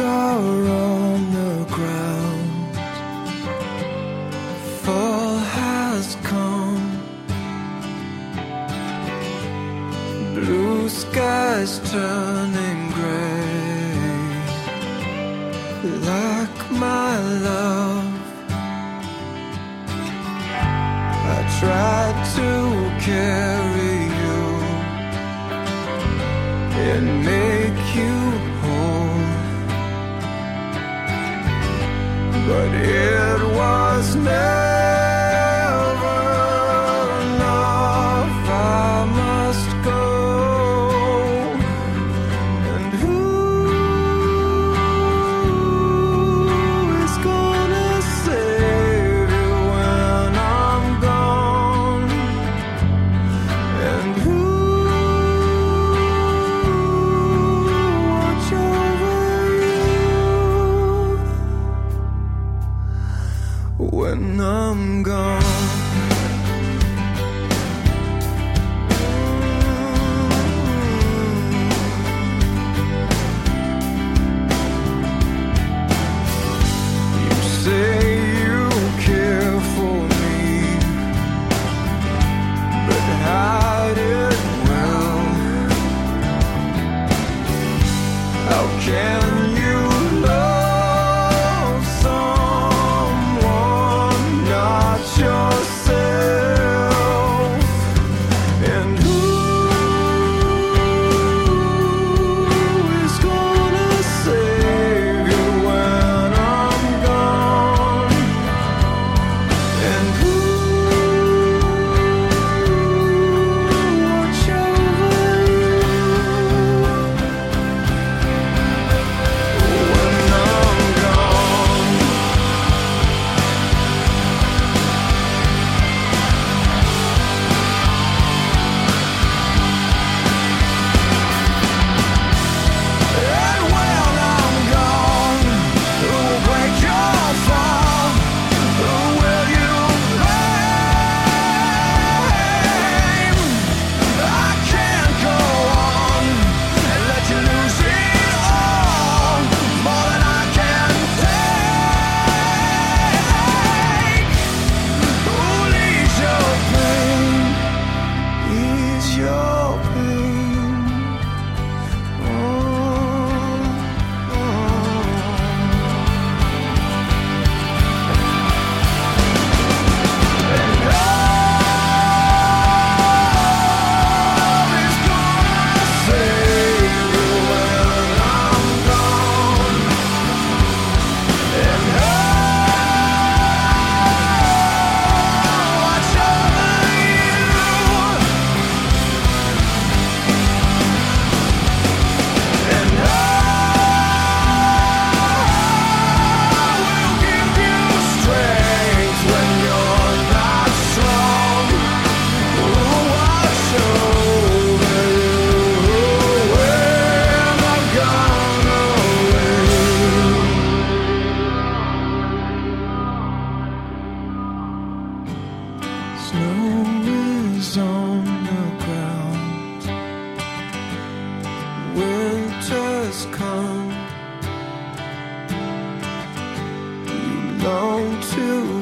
Star on the ground. Fall has come. Blue skies turning gray. Like my love, I tried to carry you and make you whole. but it was never. down to